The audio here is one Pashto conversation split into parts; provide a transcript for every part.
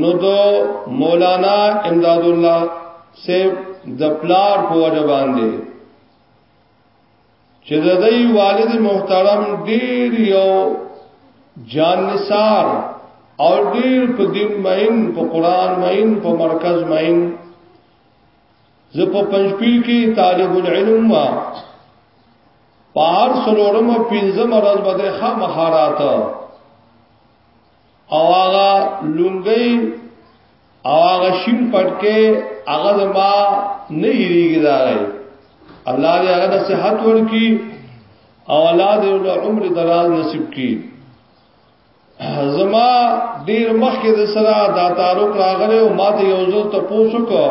نو دو مولانا امداد الله سے د پلار په وجه باندې چې د دوی والد محترم ډیر یو جان نثار او ډیر په دین مین په قران مین په مرکز مین زه په پنځپیر کې طالب العلم ما پار سلورم پنځم ورځ باندې خامخاراته او هغه لونګي او هغه شین پټکه هغه زما نه یریږي دا غي الله دې هغه د صحت ورکی او الله دې له عمر دراز نصیب کی زما ډیر مخکې د سره دا تعارف راغله او ما ته یو ځل ته پوښتنه کو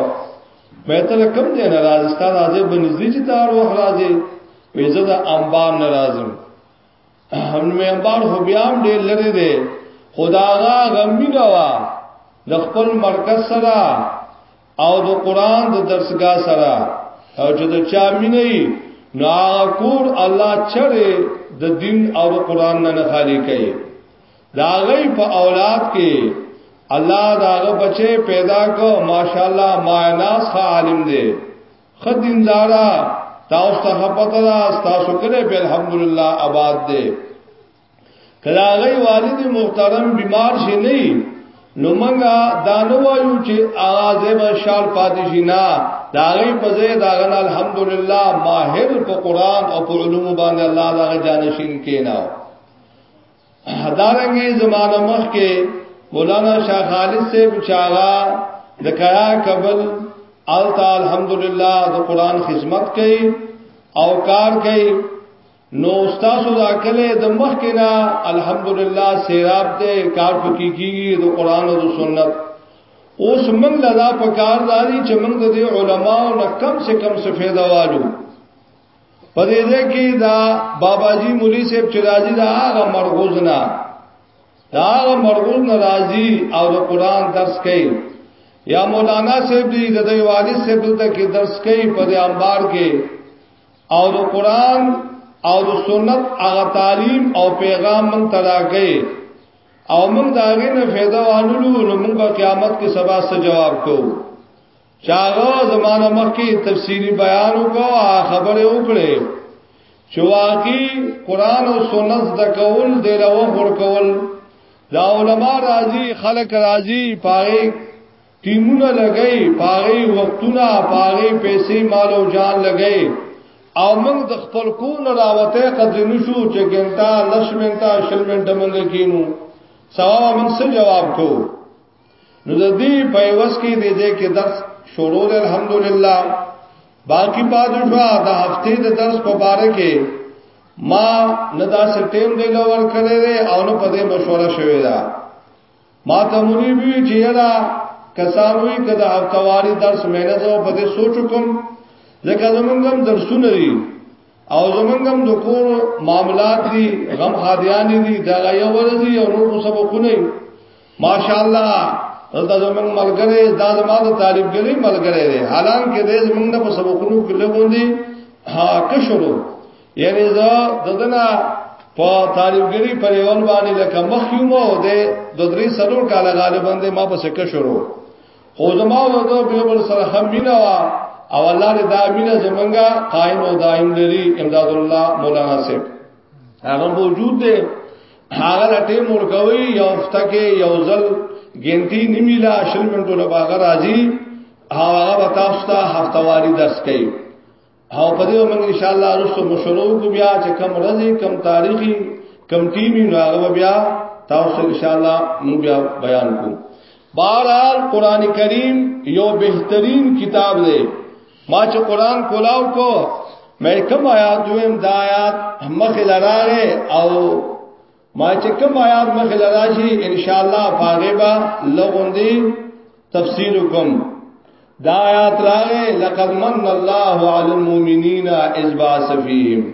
مې ته کوم دې نه راځستان راځي بنځي چې تعارف راځي وېزه د انبار ناراضم ابن میبار خو بیا هم ډېر لري دی خداغه غمی نه وا د خپل مرکز سره او د قران د درسګا سره او چې د چا مینه ای نو هغه کور الله چره د دین او د قران نه خالی کوي دا غي په اولاد کې الله داغه بچي پیدا کو ماشاءالله مایناس عالم دی خدیندارا تاسو ته پته ده تاسو کله په الحمدلله آباد ده کله غي والد محترم بیمار شي نه نو منګه دانو وایو چې اواز به شال پادشي نه دا غي په ځای دا غن الحمدلله ماهر په قران او په علوم باندې الله دا جانشین کینا دارنګي زمانه مخ کې مولانا شاه خالد سے بچاغا د کیا قبل التا الحمدلله د قران خدمت کوي او کار کوي نو استاد دا کله د مخ کې نه الحمدلله سیراب ته کار پکې کیږي د قران او د سنت اوس موږ لدا په کار داري چې موږ د علماو نه کم سے کم څه فایده والو په دې ده کې دا بابا جی مولوی صاحب چې راځي دا هغه مرغوز نه دا هغه مرغوز نه راځي او د قران درس کوي یا مولانا صاحب دی د دوی والد صاحب دلته کې درس کوي په دې انبار کې او د قران او د سنت هغه تعلیم او پیغام من تلا کوي او موږ دا غي نه فایده وانلو نو موږ قیامت کې سبا سره جواب کوو چاغه زمانہ مخکې تفسیری بیان وکاو خبره وکړي چې واقعي قران او سنت د کول د لوه ور کول دا علما راضي خلک راضي پاره ټیمونه لګي پاره وختونه پاره پیسې مال او جان لګي او موږ د خپل کو نه راوته قدر نشو چې ګنتا لشمنتا شلمنټ موږ کینو سوال موږ څه جواب کوو نو د دې په وس کې دې دې کې درس شروع دی الحمدلله باقی پاد شو دا هفته د درس په باره کې ما نه دا سټیم دی لور کړی دی او نه په دې مشوره شوې ده ما ته مونږ وی چې یلا کسان وی کده هفتواری درس مینه زو په دې سوچ کوم ځکه زمونږ هم درسونه دي او زمونږ هم د کور معاملات دي غم خادیان دي دا یو ورځي او نور سبقونه ماشاءالله دلته زمونږ ملګری دا زما د طالب ګری ملګری دی حالان کې دې زمونږ نه په سبقونو کې لګوندي ها که شروع یعنی زه ددنه په طالب ګری پر یوان باندې لکه مخ یو مو دې د درې سلور کال غالبا دې ما په سکه شروع خو زما او د بیا بل سره هم مینا وا او الله دې دا مینا زمونږه قائم او دائم لري امداد الله مولانا صاحب هغه موجود دی هغه د ټیم ورکوي یو هفته کې یو ځل ګنتی نیمه لا شل منټو له باغ راځي هغه به تاسو ته هفتواري درس کوي او په دې باندې ان شاء الله رسو مشورو کو بیا چې کم ورځې کم تاریخي کم ټیمي نو هغه بیا تاسو ان شاء الله موږ بیا بیان کوو بہرحال قران کریم یو بهترین کتاب دی ما چې قران کولاو کو مې کوم آیات دویم د آیات مخ لراغه او ما چې کوم آیات مخ لراشي ان شاء الله فاربا لغوندي تفصیل کوم دا آیات راغه لقد من الله علی المؤمنین اذ باث فیهم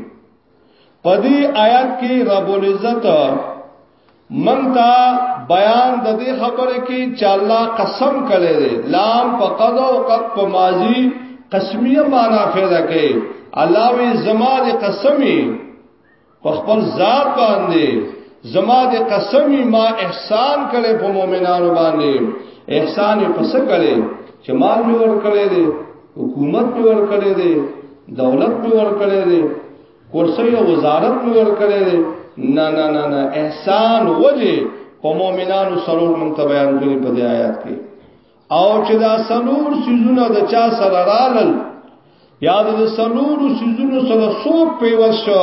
پدې آیات کې رب العزت منتا بیان د دې خبرې کې چې الله قسم کړي دي لام په قضا او قد په ماضي قسمیه معنا پیدا کوي الله وی زما د قسمی په خپل ذات باندې زما د قسمی ما احسان کړي په مؤمنانو باندې احسان یې پس کړي چې مال می ور کړي دي حکومت می ور کړي دي دولت می ور کړي دي کرسی او وزارت مې ورکړی دی نه نه نه نه احسان وجه په مؤمنانو سرور مونږ ته بیان کړی په دې آیات کې او چې دا سنور سيزونه د چا سره رالل یاد د سنور سيزونو سره څوک پیوس شو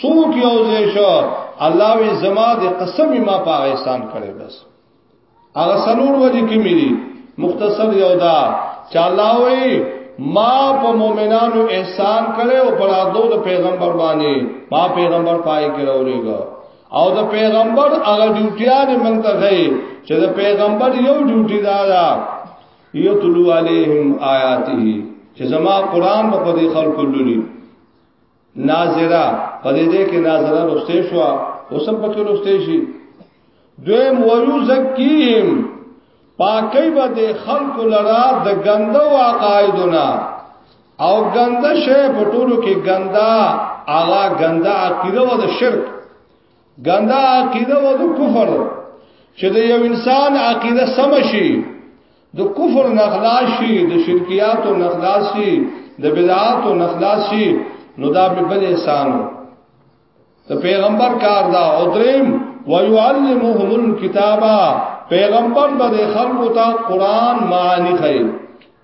څوک یو ځای شو الله وی زما د قسم ما په احسان کړی بس هغه سلور وجه کې مې مختصر یو دا چې الله وې ما په مؤمنانو احسان کړي او پر ادو د پیغمبر باندې ما پیغمبر پای کې راولېګا او د پیغمبر هغه ډیوټیان مونږ ته غي چې د پیغمبر یو ډیوټي دا دا یتلو علیهم آیاته چې زما قران په دې خلکو لولي ناظره په دې کې ناظره لوستې شو اوسم په کې لوستې شي دویم ویو زکیم پاکی به د خلق لرا د ګنده واقعیدونه او ګنده شی په ټولو کې ګنده اعلی ګنده عقیده و د شرک ګنده عقیده و د کفر چې د یو انسان عقیده سم شي د کفر نخلاص شي د شرکیات او نخلاص شي د بدعات او نخلاص شي نو دا به بل احسان د پیغمبر کار دا او دریم ويعلمهم الكتاب پیغمبر به خلکو ته قران معنی خي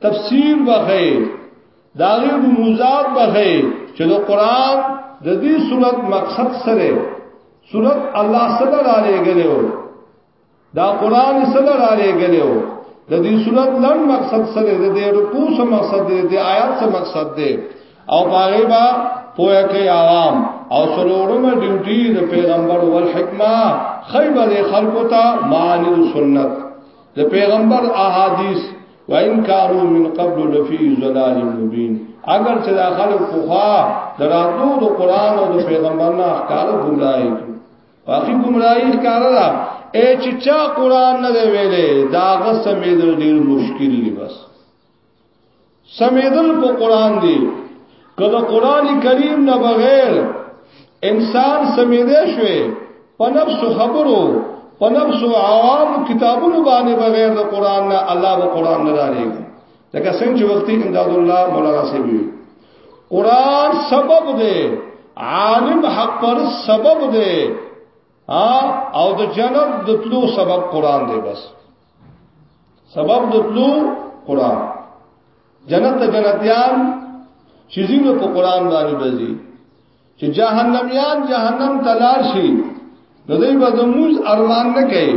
تفسیر بخي داغه موزات بخي چې د قران د دې صورت مقصد سره صورت الله صلی الله علیه وسلم دا قران سره را لګلو د دې صورت لړ مقصد سره د دې رکوع سره مقصد دی د آیات سره مقصد دی او باغې با پوهه کوي عوام او سلوړمه ډیوټي د پیغمبر او حکمت خیبر خلقو ته معنی او سنت د پیغمبر احادیث وان کارو من قبل لفی ظلال مبین اگر چې دا خلق فوها دراتو د قران او د پیغمبر نه احکار ګمراهي واقعي گمراهي ښکارا ده اے چې چا قران نه دی ویلې دا غسمیدل ډیر مشکل دی بس سمیدل په قران دی کله قران کریم نه بغیر انسان سمیدې شوی په نفس خبرو په نفس عوام کتابونو باندې بغیر د قران نه الله به قران نه داري لکه څنګه چې وختي امداد الله مولانا سی وی قران سبب دی عالم حق پر سبب دی او د جنت د تلو سبب قران دی بس سبب د تلو قران جنت ته جنتیان چې زینو په قران باندې بزي چې جهنميان جهنم تلار شي نو دوی به زموږ ارمان نه کوي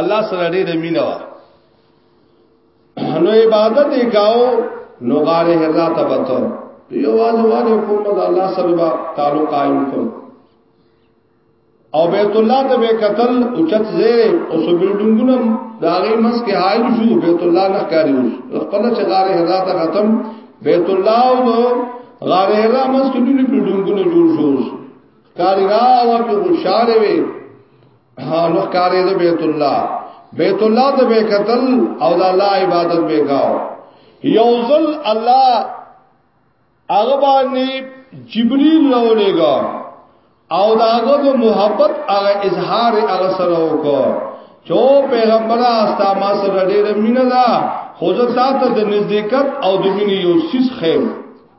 الله سره ډېر مینه وا نو عبادت یې کاو نو غار حرا ته بتو یو واځه وانه کوم د الله سره با تعلق قائم کوم او بیت الله ته به قتل اوچت زه او سو بلډینګونه دا غي مس کې حائل شو بیت الله نه کاری اوس خپل چې غار حرا ته ختم بیت الله او غار حرا مس کې ټول بلډینګونه جوړ شو کاری را او په خوشاله وي نو کارې د بیت الله بیت الله ته به قتل او د الله عبادت به کاو یوزل الله هغه باندې جبريل راولېګا او داغه د محبت هغه اظهار هغه سره وکړ چو پیغمبر استا ما سره ډېر مینه ده خو زه تاسو د نزدېکت او د مینې یو سیس خیم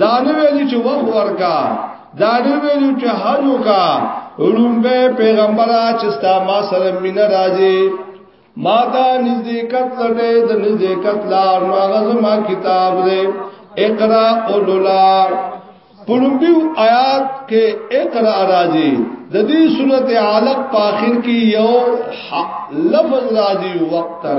دا نه ویلي چې وخت ورکا دا نه ویلي چې حج وکا رومبه پیغمبره چې ستا ما سره مين راځي ما دا نزدېکت لټه د نزدېکت لار ما غزما کتاب دې اقرا اولولا پرمبیو آیات کې اقرا راځي د دې صورت علق په اخر کې یو لفظ راځي وقت تر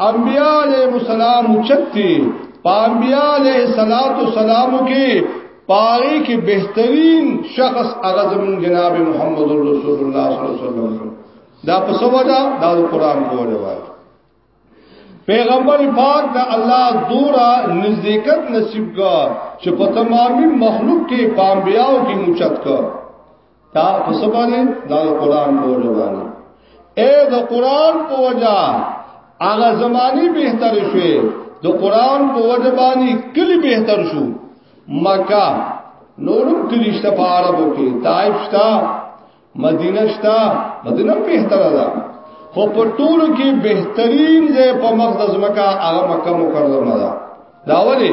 انبیاء علیہ السلام چتی پا انبیاء علیہ السلام کی پاری کی بہترین شخص اغزم جناب محمد رسول اللہ صلی اللہ علیہ وسلم دا پس وجہ دا قرآن کو وجہ وجہ پیغمبر پاک دا اللہ دورا نزدیکت نصیب کا چھ پتمامی مخلوق کی پانبیاؤ کی مچت کا دا پسبانه دا قرآن په وجه باندې اے د قرآن په وجه هغه زمانی بهتر شوه د قرآن په وجه باندې کلی بهتر شو مکه نورم کلی شته په عربو کې طائف شته مدینه شته مدینه بهتر ده خو په ټولو کې بهترین ځای په مقدس مکه هغه مکه مکرمه ده دا ولی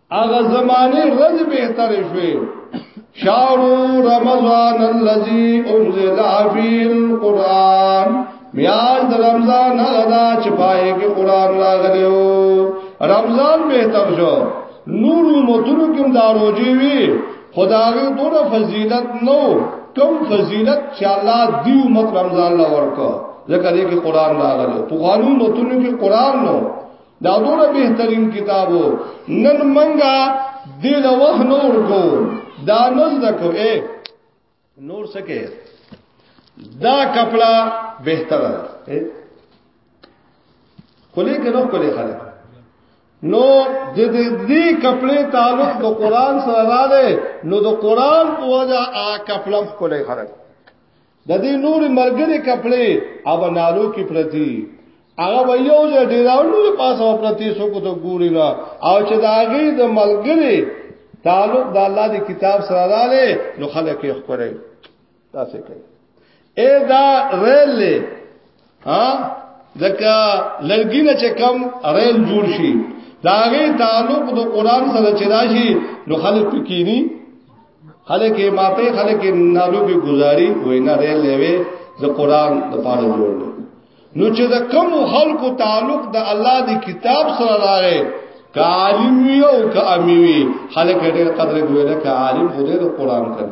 هغه زمانه رز به تر شوي شهر رمضان الذي انزل فيه القران میاش د رمضان غدا چې پای کې قران راغلی او رمضان به تر شو نور مدونو کې داروږي وي خدای دونه فضیلت نو کم فضیلت چې الله دی امت رمضان لا ورکو ځکه دې کې قران راغلی په قانون متونو کې قران نو دا دوره بهترین کتابو نن منګه دې له وخت نور کو دا نز دکو اے نور سکے دا کپڑا بہتر ہے کلی کے نو کلی خلق نو د دې کپڑے تعلق د قران سره راځي نو د قران په وجه آ کپلم کولای خلک د دې نور مرګري کپړې او نالو کې پرتی هغه به یو ځای ډیراولو په پاسه پرتی سو کو ته ګوري نه او چې دا غي د ملګری تعلق د الله دی کتاب سره رااله نو خلک یې خبره تاسو کوي اے دا ریل ها ځکه لرګي نه چې کم ریل جوړ شي دا غي تعلق د قران سره چې راشي نو خلک پکینی خلک یې ماته خلک یې نالو به گزاري وینا ریل لوي د قران د پاره جوړ نو چې د کم خلکو تعلق د الله دی کتاب سره راغی که عالم وي او که امي وي خلک ډېر قدر کوي لکه عالم خدای د قران کړي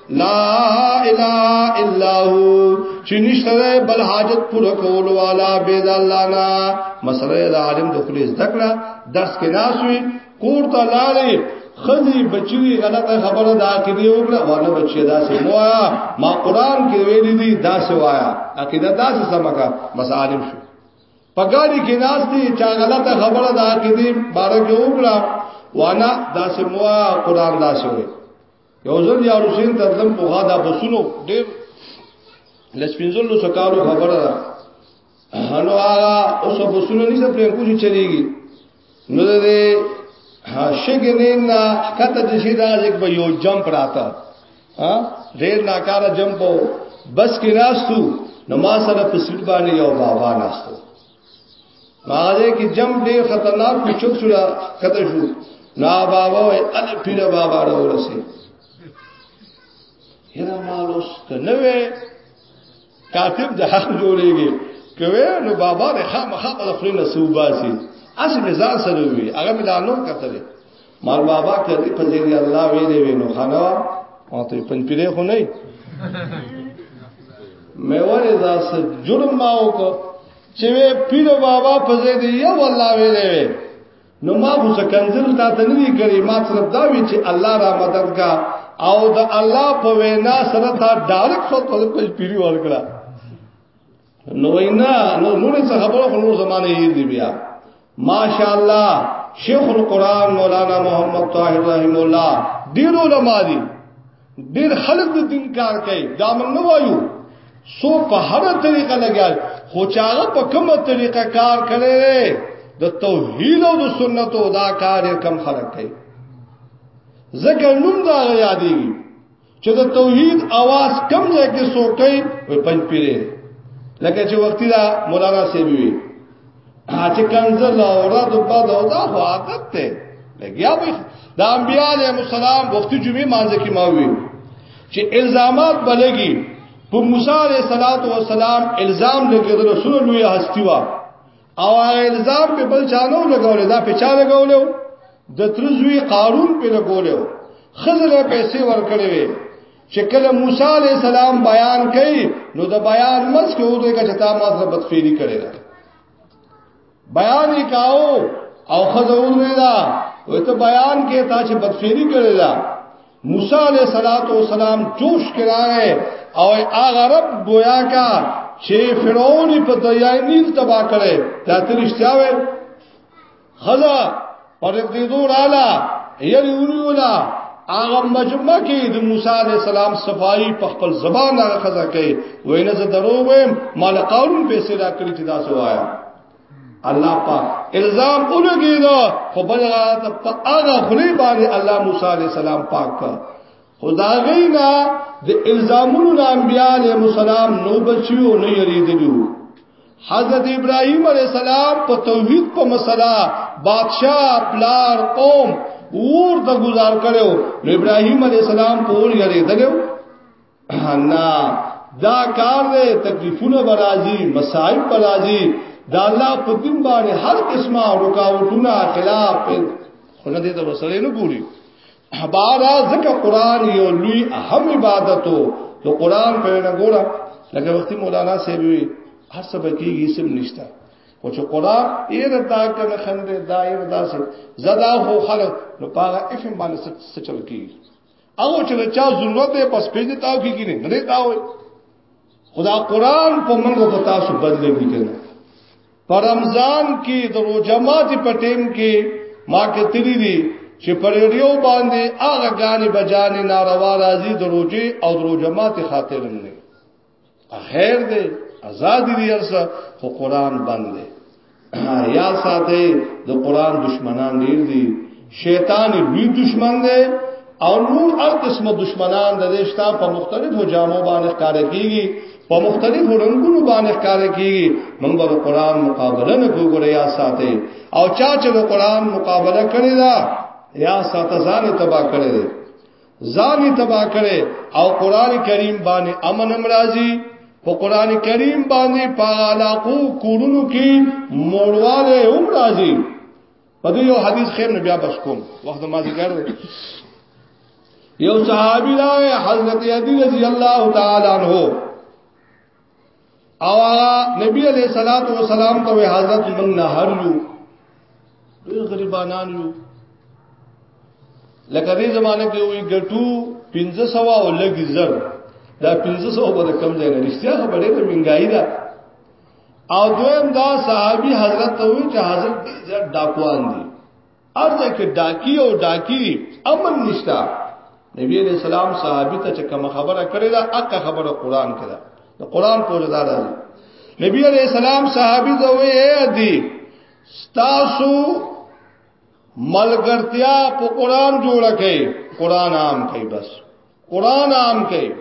لا اله الا هو چې نشته بل حاجت پوره کول والا بيد الله نا مسله د عالم د خلیص دکړه درس کې ناسوي کور ته لاله خزي بچوي غلطه خبره د عقيده وکړه ونه بچي دا سه وایا ما قران کې ویل دي دا سه وایا عقيده دا سه سمکا بس عالم شو پګاړي کې ناس دي چا غلطه خبره د عقيده بارکه وکړه وانا دا سه موا قران دا سه وی یو ځل یا حسین ته تم په غاده بسونو ډېر لسپینځلو سکارو خبره ده هنو هغه اوس بسونو نشته پرې کوشي چلیږي نو دې شګنین نه کته د شي دا یک به یو جمپ راته ها ډېر ناکاره جمپ بس کې راستو نو ما سره په سټ باندې یو بابا راستو هغه کې جم ډیر خطرناک په چوک شو کته شو نا بابا وای ال پیر بابا را ورسه یره مالوس ته نه وې کاتب د حق جوړيږي کوي نو بابا د خامخا په خپل نسوباسي اصل ځان سره وي هغه ملانو کتلې مال بابا کدی په ځیر الله ویلې وینو خنوا او ته پن پیره خو نه مې ورې دا څه جرم ما وکړ چې پیر بابا په ځای دی یو الله ویلې وی نو ما خو څه کنځل تا ته نه کړی ما صرف دا وی چې الله را مددګار او د الله په وینا سره تا ډایرک خو په پیری ورکړه نو وینا نو لوري څه خبره خو نور زمانه یې دی بیا ماشاءالله شیخ القران مولانا محمد طاهر رحم الله ډیر علما دي ډیر خلک د دین کار کوي دا من نه وایو سو په هر طریقه لګیال خو چاغه په کومه طریقه کار کړي د توحید او د سنت او دا کار کم خلک کوي زګر نوم دا یادېږي چې د توحید आवाज کم ځای کې سوکې وي پنځ پیری لکه چې وخت دا مولانا سیبی وي چې کنزل او رد په دا دا خو عادت ته لګیا به د انبیاء علیه السلام وخت جمعې مانځ کې ما وی چې الزامات بلګي په موسی علیه السلام الزام لګیدل رسول لوی هستی وا او هغه الزام په بل چانو لګول دا په چا لګول د ترزوی قارون په لګول خزله پیسې ورکړې وي چې کله موسی علی السلام بیان کړي نو د بیان مس کې وته کې تا ما سره بدفعلی کړي دا بیان یې کاو او خزه ورنه دا وته بیان کې تا چې بدفعلی کړي دا موسی علیہ الصلوۃ والسلام جوش کړه او هغه رب گویا کا چې فرعون په دریای نیل تبا کړي دا تل اشتیا وې خزا پر دې دور اعلی یری ورولا هغه مجمع کې د موسی علی السلام صفائی په خپل زبان هغه خزا کوي وینه زه درو ویم مال قارون پیسې را کړی چې دا سوایا الله پاک الزام اولګي دا خو بل غلط په هغه خلی باندې الله موسی عليه السلام پاک کا خدا غینا د الزامونو د انبیاء علیه السلام نو بچیو نه یریدلو حضرت ابراهیم علیه السلام په توحید په مسله بادشاہ پلار قوم ور د گزار کړو ابراهیم علیه السلام پور یریدلو نه دا کار دی تکلیفونه برازي مصائب برازي دا الله په دین باندې هر قسمه رکاوټونه خلاف خونه دې ته وسلې نه ګوري بارا ځکه قران یو لوی اهم عبادتو نو قران په نه ګوره لکه وخت مولانا صاحب وی هر څه بکیږي سم نشتا او چې قران ایر دا کنه خندې دایر داسې زدا خو خلک نو پاغه افهم باندې څه چل کیږي او چې چا ضرورت دی بس پیژنې تاو کې کینې نه تاو خدا قران په موږ په تاسو بدلوي کنه په رمضان کې د روزماتي په ټیم کې ما کې تری دي چې پر ریو باندې هغه غانې بجانې ناروا راځي د روزي او د روزماتي خاطر نه خیر دی آزاد دی ارسه خو قران بند دی یا ساته د قران دشمنان ډیر دي شیطان لوی دشمن دی او نور هر قسمه دشمنان د دې شتا په مختلفو جامو باندې ښکار کیږي په مختلفو رنگونو باندې ښکار کیږي موږ به قران مقابله نه کوو یا ساته او چا چې د قران مقابله کړی دا یا ساته ځان تبا کړی ځان تبا کړي او قران کریم باندې امن امراضي په قران کریم باندې پالاقو کورونو کې موړواله هم راځي په دې یو حدیث خیر نه بیا بس کوم وخت ما ذکر یو صحابي راغی حضرت علی رضی الله تعالی عنہ او هغه نبی علیہ الصلات والسلام ته حضرت من نهر یو دوی غریبانان یو لکه دې زمانه کې وی ګټو 1500 او لګي زر دا 1500 په کم ځای نه رښتیا خبره ده منګای ده او دویم دا صحابي حضرت ته وی چې حضرت دې ډاکوان دي ارزه کې ډاکی او ډاکی امن نشتا نبی علیہ السلام صحابي ته کوم خبره کړې ده اکه خبره قران کې ده د قران په وجه ده نبی علیہ السلام صحابي ته وې دي ستاسو ملګرتیا په قران جوړه کړي قران عام کړي بس قران عام کوي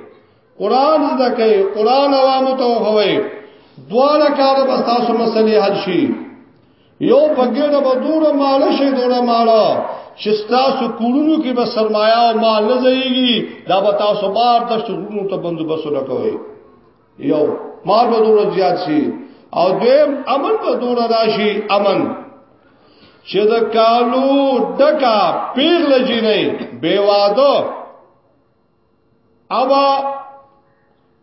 قران زده کوي قران عوام ته وخوي دواړه کار به تاسو مسلې حل شي یو بګړه به دوره مال شي دوره مال چې تاسو کورونو کې به سرمایا او مال نه ځایږي دا به تاسو بار د شغلونو ته بندوبست وکوي یو مال به دور زیات شي او دویم امن به دور راشي امن چې د کالو ډکا پیغل جی نه بے وادو او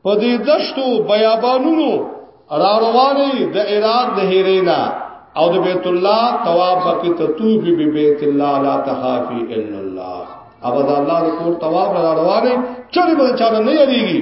په دې دشتو بیابانونو را رواني د عراق د هیرینا او د بیت الله طواف کې تطوفي به بیت الله لا تخافي الا الله او دا الله د کور طواف را رواني چرې به چاره نه یریږي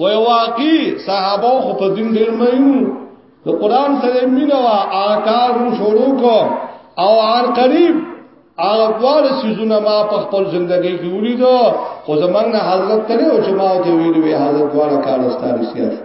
وای واقعي صحابه خو په دین ډیر مینو د قران سره مینه وا آکار شروع کو او هر قریب هغه ډول سيزونه ما په خپل ژوندۍ کې ولیدو خو زمنګ نه حضرت ته او چې ما ته ویلو حضرت والا کار استاد سیاست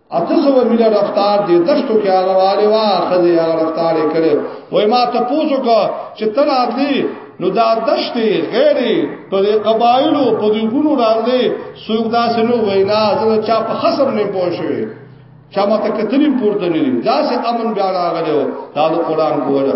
اته سو میله رفتار دې دشتو کې هغه والي وا خزي هغه رفتار یې کړې وای ما ته پوسو کا چې تر اتلی نو دا دشتې غیر په دې قبایلو په دې ګونو راځي سوق دا سنو وینا زره چا په خصم نه پوښوي چا ما ته کتلې پورته نه دي دا سه امن بیا راغلو دا د قران کوله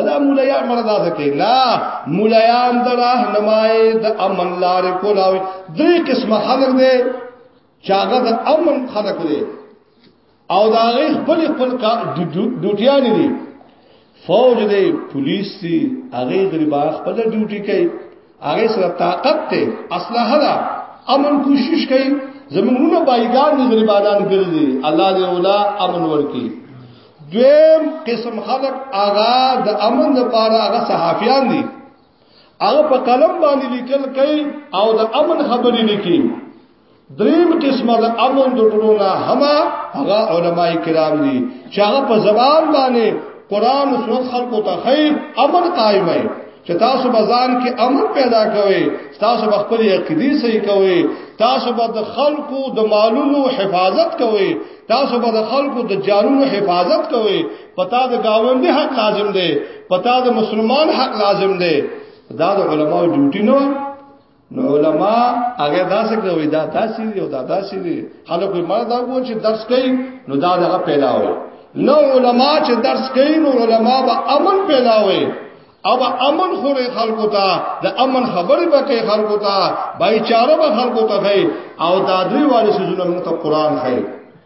ادا مولایان مردا سکے نا مولایان دا راہنمائی دا امن لار کولاوی دری قسم خلق دے چاگا دا امن خلق دے او دا غی خپل خپل ډیوټیان دي فوج دی پولیس دی هغه غریبان خپل ډیوټي کوي هغه سره طاقت ته اصله ده امن کوشش کوي زمونږونه بایګان دي غریبانان ګرځي الله دې ولا امن ورکي دویم قسم خلق آغا د امن لپاره هغه صحافیان دي هغه په قلم باندې لیکل کوي او د امن خبرې لیکي دریم قسمه د امن د ټولونه هما هغه علما کرام دي چې هغه په زبان باندې قران او سنت خلقو ته خیر امن قائم وي چې تاسو بزان کې امن پیدا کوئ تاسو خپل عقیده صحیح کوئ تاسو به د خلقو د مالونو حفاظت کوئ تاسو به د خلقو د جانونو حفاظت کوئ پتا د گاوندې حق لازم دی پتا د مسلمان حق لازم دی دا د علماو ډیوټي نه نو علما هغه داسې کوي دا تاسو دی او دا تاسو دی خلکو یې مردا کو چې درس کوي نو دا دغه پیدا وي نو علما چې درس کوي نو علما به امن پیدا وي او امن خوري خلکو ته د امن خبرې به کوي خلکو ته بای چاره به خلکو ته کوي او دا دوی والي سيزونه موږ ته قران کوي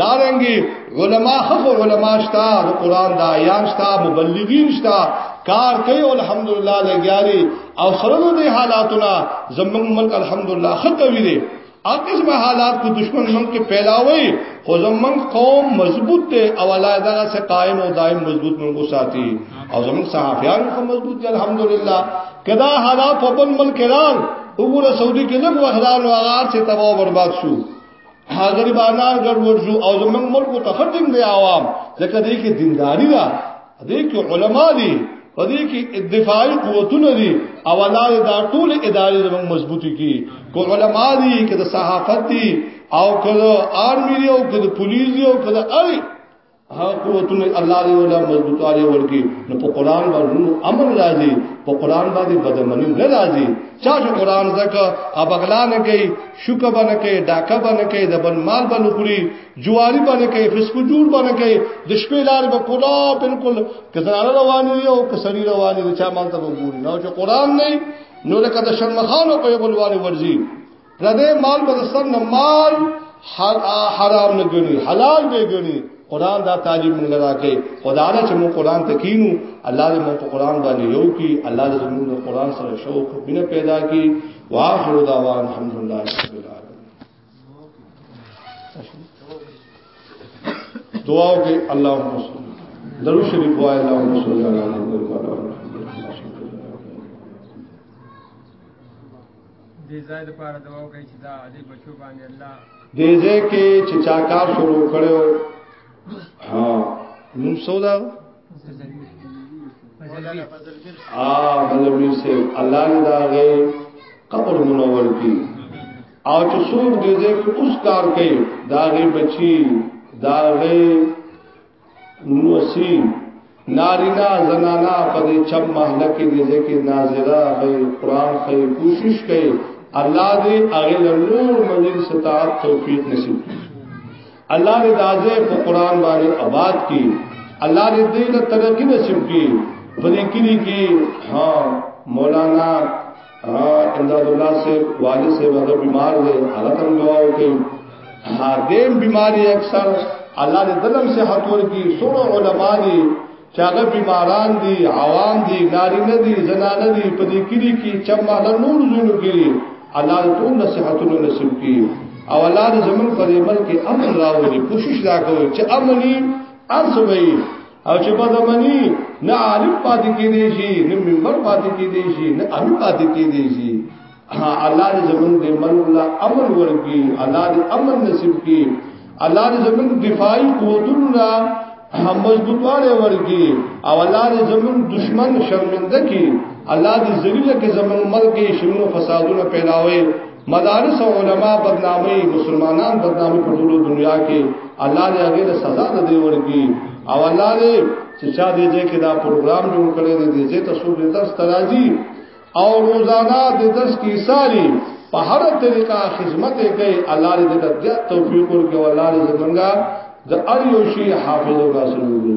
دارنګي علما خو علما شتا د قران د آیات شتا مبلغین شتا کار کوي الحمدلله لګیاري او سره د حالاتنا زمون ملک الحمدلله خطوي دي هر قسمه حالات کو دشمن من کې پھیلاوي خو زمون قوم مضبوط ته او الله دغه سه قائم او دائم مضبوط موږ ساتي او زمون صحافیان هم مضبوط دي الحمدلله کدا حالات په بل ملک رال وګوره سعودي کې لږ وخت رال واغار سي تباہ برباد شو حاضر بانان ګډوډ شو او زمنګ ملک ته ختم دی عوام ځکه دې کې دینداری ده دې کې علما دي په دې کې دفاعي قوتونه دي او الله دا ټول ادارې زموږ مضبوطی کی کو علما دي کې د صحافت دي او کله آرمی دي او کله پولیس دي او کله اری ها قوتونه الله دې ولا مضبوطاله ورکی نو په قران باندې امر راځي په قران باندې بدمنی نه راځي چا چې قران زکه ابغلا نه کوي شوک باندې کوي ډاکه باندې کوي د بن مال باندې خوري جواری باندې کوي فسق جوړ باندې کوي د شپې لار به کولا بالکل کزنانه روان دي او کسری روان دي چا مال ته وګوري نو چې قران نه نو لکه د شرمخانو په یو بلوانه ورزي پردې مال په سر نه مال حرام نه ګڼي حلال به ګڼي قران دا تعلیم موږ راکې خدا نه چې موږ قران ته کینو الله دې موږ قران باندې یو کی الله دې موږ قران سره شوق بنا پیدا کی واخر دعوان الحمدلله رب العالمین دعا وکي اللهم صل درو شریف وای اللهم صل علی محمد دې ځای د پاره دعا وکړي چې دا دې بچو باندې الله دې ځای کې چې چا کار شروع کړو ها نو سودا ا بلوی سے الله دې دا غي قبر منور کی او چې څوک دې ځای کې اوس کار کوي دا غي بچي دا غي نوسی نارینا زنانا په دې چم محله کې دې ذکر ناظره خې قران خې کوشش کړي الله دې هغه نور منزل ستات توفیق نصیب الله دې دازه په قران باندې آباد کړي الله دې دې له ترقی نصیب کړي په دې کې کې ها مولانا امداد الله سے والد سے هغه بیمار دی هغه تم دعا وکړي هغه بیماری اکثر الله دې دلم صحت ورکړي سور علما دي چې هغه بیماران دي عوام دي ناری نه دي زنانه دي په دې کلی کې چمه له نور زینو کې الله دې ټول نصيحتونه نصیب کړي او الله دې زمون په دې ملک کې امن راوړي کوشش دا کوي چې امني ارسوي او چې په زمانی نه عالم پاتې کې دی شي نه منبر پاتې کې دی شي نه امي پاتې کې دی شي الله دې زمون دې من الله امن ورکی الله دې امن نصیب کی الله دې زمون دفاعي قوتونه هم مضبوطواله ورکی او الله دې زمون دشمن شرمنده کی الله دې ذلیل کې زمون ملک شرونو فسادونه پیداوي مدارس او علما بدنامي مسلمانان بدنامي په ټول دنیا کې الله دې هغه له سزا نه دی ورګي او الله دې چې چا دې دې کې دا پروګرام جوړ کړی دې دې ته څو درس تراځي او روزانه دې درس کې ساري په هر طریقه خدمت یې کوي الله دې دې ته توفیق ورکړي او الله دې زمونږه د اړ یو شي حافظ او رسول الله